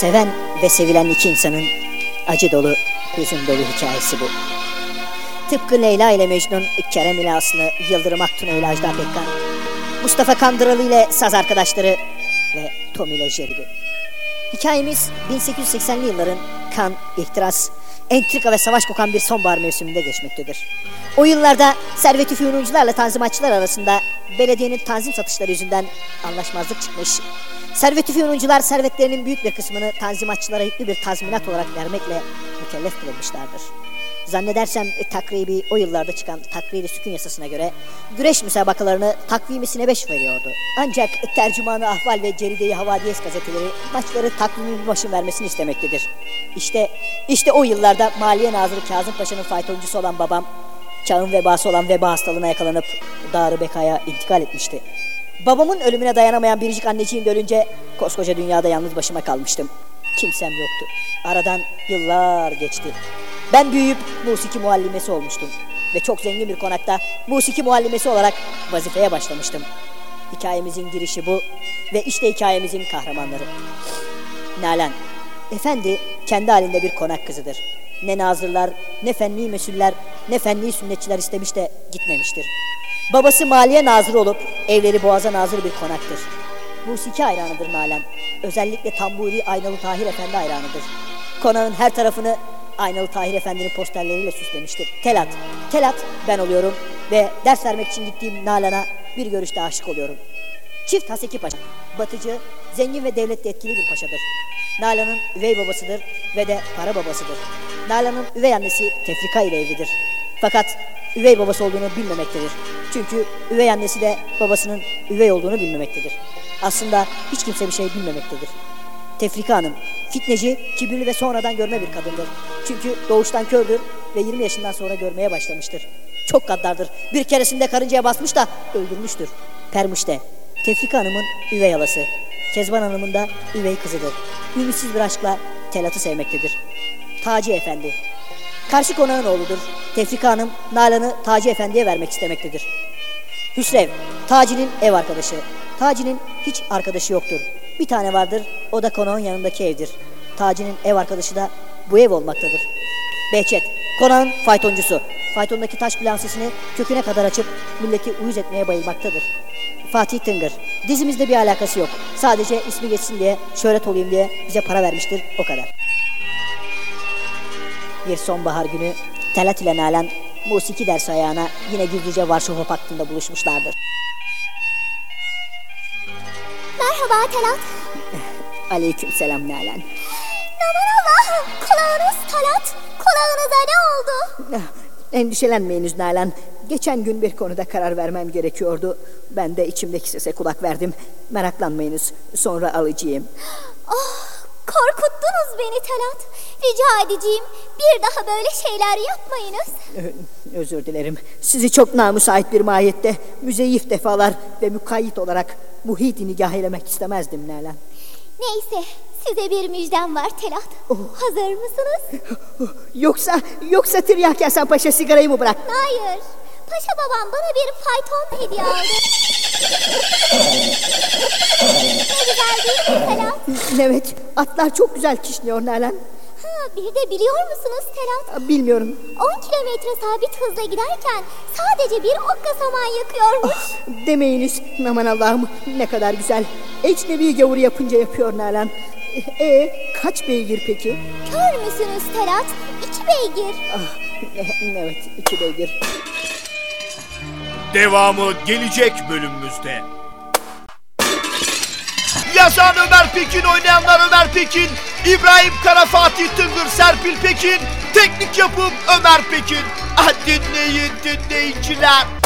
Seven ve sevilen iki insanın acı dolu, hüzün dolu hikayesi bu. Tıpkı Leyla ile Mecnun, Kerem ile Aslı, Yıldırım Aktun'a ile Ajda Pekkan, Mustafa Kandıralı ile saz arkadaşları ve Tom ile Jerry. Hikayemiz 1880'li yılların kan, ihtiras, entrika ve savaş kokan bir sonbahar mevsiminde geçmektedir. O yıllarda servet-i tanzimatçılar arasında belediyenin tanzim satışları yüzünden anlaşmazlık çıkmış. Servet-i servetlerinin büyük bir kısmını tanzimatçılara yüklü bir tazminat olarak vermekle mükellef kılınmışlardır. Zannedersem e, takribi o yıllarda çıkan takriri sükun yasasına göre güreş müsabakalarını takvimisine beş veriyordu. Ancak tercümanı ahval ve ceride-i havadiyes gazeteleri maçları takvimi bir başın vermesini istemektedir. İşte, işte o yıllarda Maliye Nazırı Kazım Paşa'nın faytoncusu olan babam çağın vebası olan veba hastalığına yakalanıp Darı Beka'ya intikal etmişti. Babamın ölümüne dayanamayan biricik anneciğim de ölünce koskoca dünyada yalnız başıma kalmıştım. Kimsem yoktu. Aradan yıllar geçti. Ben büyüyüp musiki muallimesi olmuştum. Ve çok zengin bir konakta musiki muallimesi olarak vazifeye başlamıştım. Hikayemizin girişi bu ve işte hikayemizin kahramanları. Nalan, efendi kendi halinde bir konak kızıdır. Ne nazırlar, ne fenni mesuller, ne fenni sünnetçiler istemiş de gitmemiştir. Babası maliye nazırı olup evleri boğaza nazır bir konaktır. Musiki hayranıdır Nalan. Özellikle Tamburi Aynalı Tahir Efendi hayranıdır. Konağın her tarafını Aynalı Tahir Efendi'nin posterleriyle süslemiştir. Telat, Telat ben oluyorum ve ders vermek için gittiğim Nalan'a bir görüşte aşık oluyorum. Çift Haseki Paşa, batıcı, zengin ve devlette etkili bir paşadır. Nalan'ın üvey babasıdır ve de para babasıdır. Nalan'ın üvey annesi Tefrika ile evlidir. Fakat üvey babası olduğunu bilmemektedir. Çünkü üvey annesi de babasının üvey olduğunu bilmemektedir. Aslında hiç kimse bir şey bilmemektedir. Tefrika Hanım, fitneci, kibirli ve sonradan görme bir kadındır. Çünkü doğuştan kördür ve 20 yaşından sonra görmeye başlamıştır. Çok gaddardır. Bir keresinde karıncaya basmış da öldürmüştür. Permuşte, Tefrika Hanım'ın üvey halası. Kezban Hanım'ın da üvey kızıdır. Ümitsiz bir aşkla Telat'ı sevmektedir. Taci Efendi, Karşı konağın oğludur. Tefrika Hanım Nalan'ı Taci Efendi'ye vermek istemektedir. Hüsrev, Taci'nin ev arkadaşı. Taci'nin hiç arkadaşı yoktur. Bir tane vardır, o da konağın yanındaki evdir. Taci'nin ev arkadaşı da bu ev olmaktadır. Behçet, konağın faytoncusu. Faytondaki taş plansesini köküne kadar açıp milleti uyuz etmeye bayılmaktadır. Fatih Tıngır, dizimizde bir alakası yok. Sadece ismi geçsin diye, şöhret olayım diye bize para vermiştir, o kadar. Bir sonbahar günü Telat ile Nalan musiki ders ayağına yine gizlice Varşova Paktı'nda buluşmuşlardır. Merhaba Talat. Aleyküm selam Nalan. Aman Allah'ım kulağınız Talat. Kulağınıza ne oldu? Endişelenmeyiniz Nalan. Geçen gün bir konuda karar vermem gerekiyordu. Ben de içimdeki sese kulak verdim. Meraklanmayınız. Sonra alıcıyım. Oh, korkuttunuz beni Talat. Rica edeceğim bir daha böyle şeyler yapmayınız. Ö- Özür dilerim. Sizi çok namüsait bir mahiyette müzeyif defalar ve mukayyit olarak muhit nigah eylemek istemezdim Nalan. Neyse size bir müjdem var Talat. Hazır mısınız? Yoksa, yoksa Tiryaki Hasan Paşa sigarayı mı bıraktı? Hayır. Paşa babam bana bir fayton hediye aldı. ne güzel değil mi Talat? Evet, atlar çok güzel kişniyor Nalan. Ha, bir de biliyor musunuz Talat? Bilmiyorum. 10 kilometre sabit hızla giderken sadece bir okka saman yakıyormuş. Demeyiniz. Aman Allah'ım ne kadar güzel. Ecnebi gavuru yapınca yapıyor Nalan. E kaç beygir peki? Kör müsünüz Talat? İki beygir. Ah, evet iki beygir. Devamı gelecek bölümümüzde. Yazan Ömer Pekin, oynayanlar Ömer Pekin, İbrahim Kara, Fatih Tıngır, Serpil Pekin, teknik yapım Ömer Pekin. Ah, dinleyin dinleyiciler.